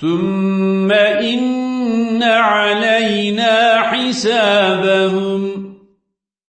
ثم إن علينا حسابهم